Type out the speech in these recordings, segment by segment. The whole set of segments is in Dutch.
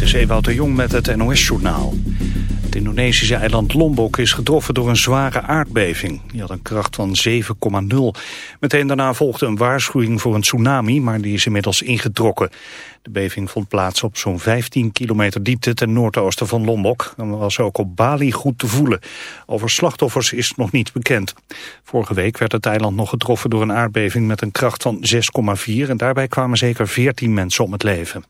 Dit is Ewout de Jong met het NOS-journaal. Het Indonesische eiland Lombok is getroffen door een zware aardbeving. Die had een kracht van 7,0. Meteen daarna volgde een waarschuwing voor een tsunami, maar die is inmiddels ingetrokken. De beving vond plaats op zo'n 15 kilometer diepte ten noordoosten van Lombok. En was ook op Bali goed te voelen. Over slachtoffers is nog niets bekend. Vorige week werd het eiland nog getroffen door een aardbeving met een kracht van 6,4. En daarbij kwamen zeker 14 mensen om het leven.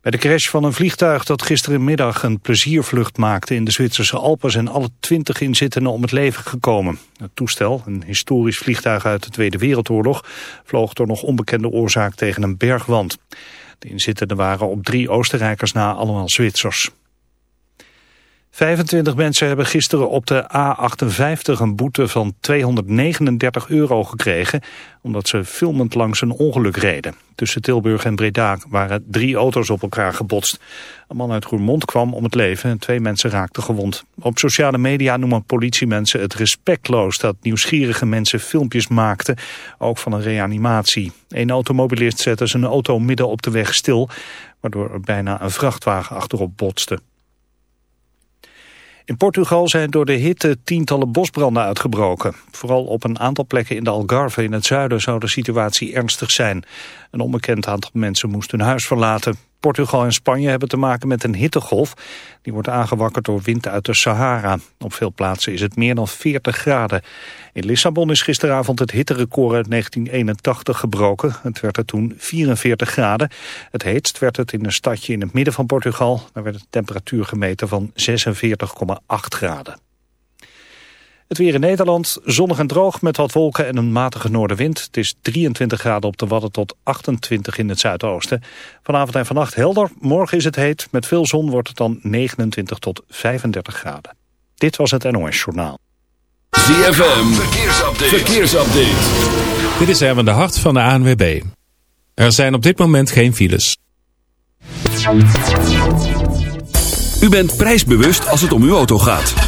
Bij de crash van een vliegtuig dat gisterenmiddag een pleziervlucht maakte in de Zwitserse Alpen zijn alle twintig inzittenden om het leven gekomen. Het toestel, een historisch vliegtuig uit de Tweede Wereldoorlog, vloog door nog onbekende oorzaak tegen een bergwand. De inzittenden waren op drie Oostenrijkers na allemaal Zwitsers. 25 mensen hebben gisteren op de A58 een boete van 239 euro gekregen... omdat ze filmend langs een ongeluk reden. Tussen Tilburg en Breda waren drie auto's op elkaar gebotst. Een man uit Roermond kwam om het leven en twee mensen raakten gewond. Op sociale media noemen politiemensen het respectloos... dat nieuwsgierige mensen filmpjes maakten, ook van een reanimatie. Een automobilist zette zijn auto midden op de weg stil... waardoor er bijna een vrachtwagen achterop botste. In Portugal zijn door de hitte tientallen bosbranden uitgebroken. Vooral op een aantal plekken in de Algarve in het zuiden zou de situatie ernstig zijn. Een onbekend aantal mensen moest hun huis verlaten. Portugal en Spanje hebben te maken met een hittegolf. Die wordt aangewakkerd door wind uit de Sahara. Op veel plaatsen is het meer dan 40 graden. In Lissabon is gisteravond het hitterecord uit 1981 gebroken. Het werd er toen 44 graden. Het heetst werd het in een stadje in het midden van Portugal. Daar werd de temperatuur gemeten van 46,8 graden. Het weer in Nederland, zonnig en droog met wat wolken en een matige noordenwind. Het is 23 graden op de Wadden tot 28 in het zuidoosten. Vanavond en vannacht helder, morgen is het heet. Met veel zon wordt het dan 29 tot 35 graden. Dit was het NOS Journaal. ZFM, verkeersupdate. verkeersupdate. Dit is Erwin de Hart van de ANWB. Er zijn op dit moment geen files. U bent prijsbewust als het om uw auto gaat.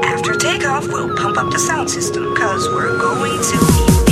After takeoff, we'll pump up the sound system because we're going to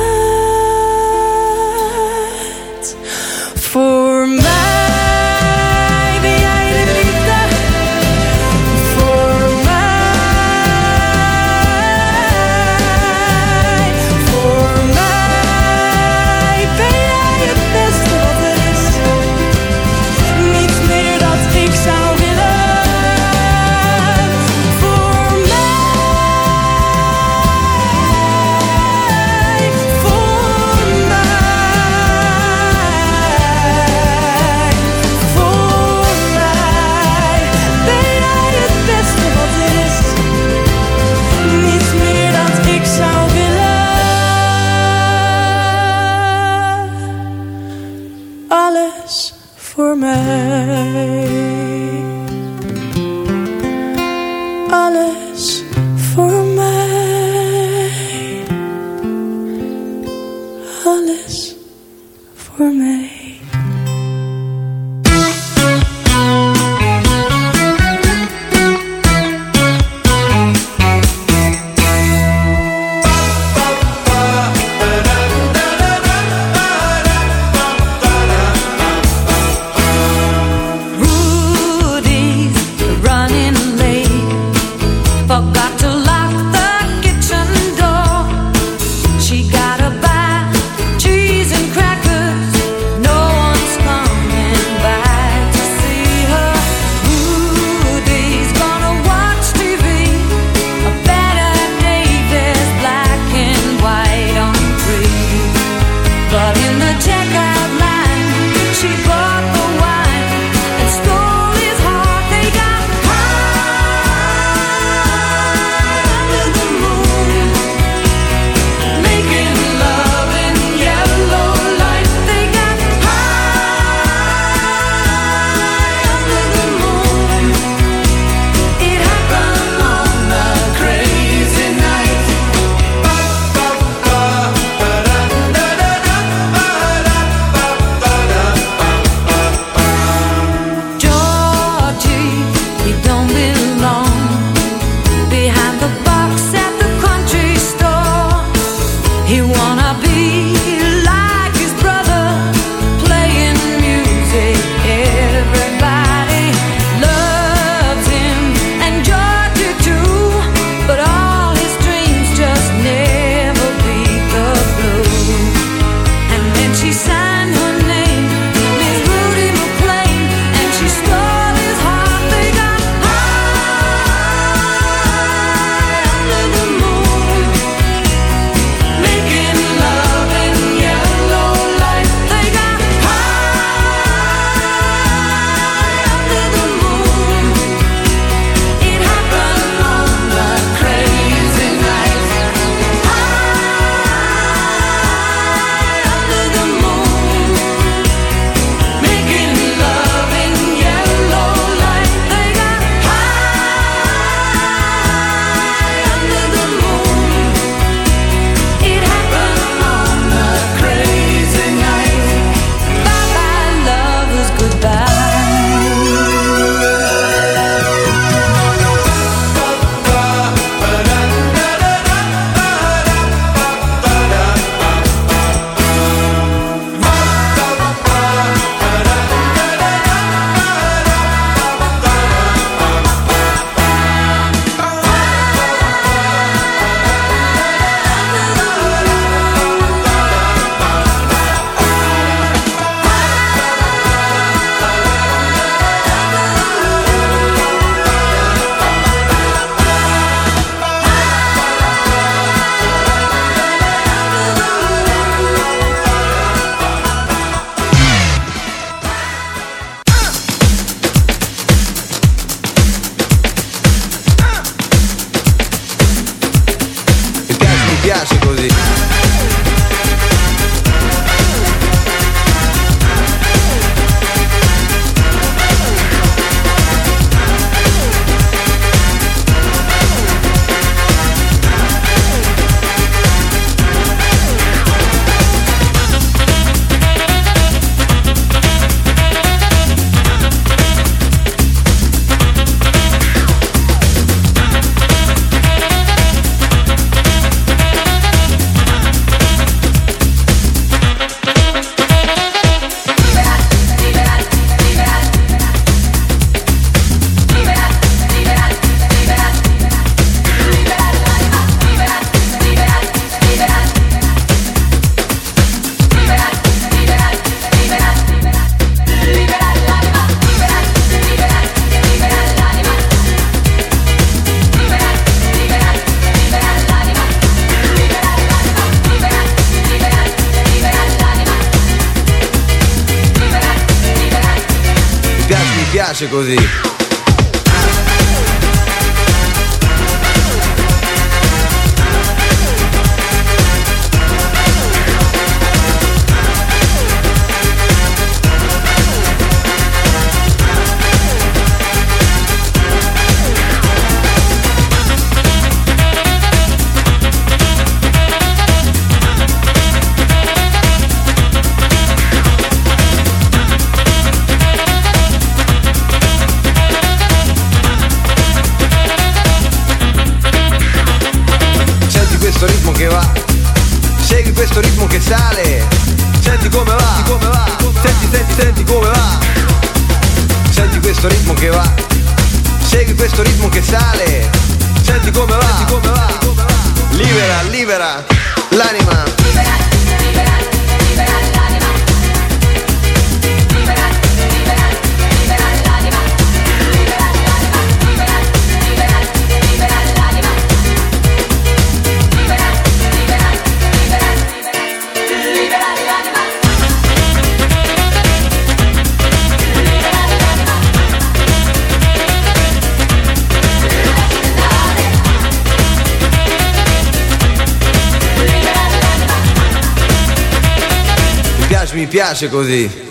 piace così.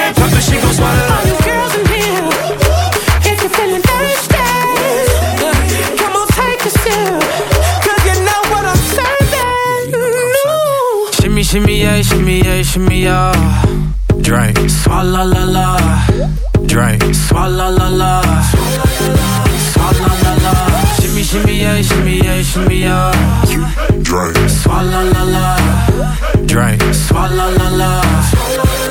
shimmy, a, shimmy, a, shimmy, a. Drink. Swalla la la. Drink. Swalla la la. Shimmy, shimmy, shimmy, a, shimmy. Drink. La la. Drink. Swalla la la.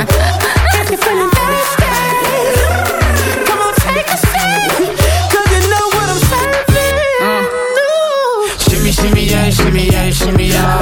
if you're feeling thirsty, come on, take a. 'Cause you know what I'm serving. Uh. Ooh. Shimmy, shimmy, yeah, shimmy, yeah, shimmy, yeah.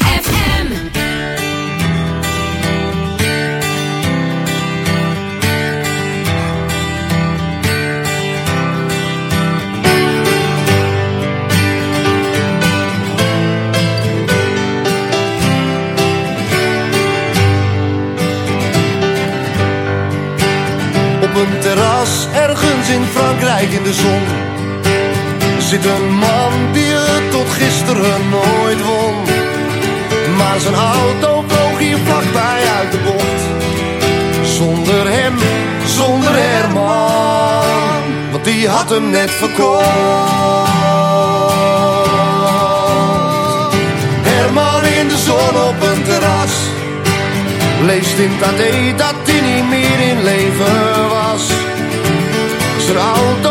in de zon. Zit een man die het tot gisteren nooit won. Maar zijn auto vloog hier vlakbij uit de bocht. Zonder hem, zonder Herman Want die had hem net verkocht. Herman in de zon op een terras. Leest in het AD dat die niet meer in leven was. Zijn auto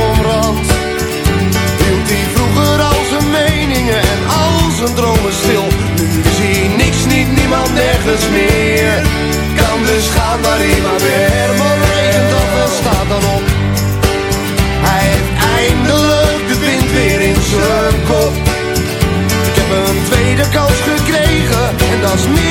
Nergens meer. Kan dus gaan waar hij maar weer. Herman regent af en staat dan op. Hij heeft eindelijk de wind weer in zijn kop. Ik heb een tweede kans gekregen en dat is meer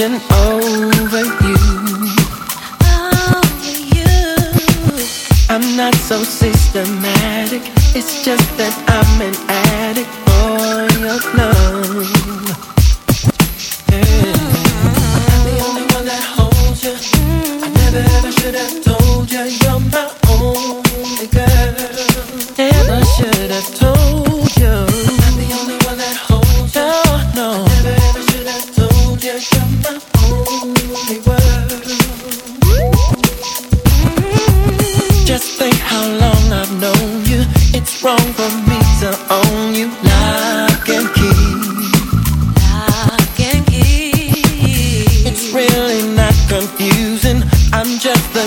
ocean. Oh. for me to own you lock and key. Lock and key. It's really not confusing. I'm just the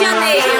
Janeiro.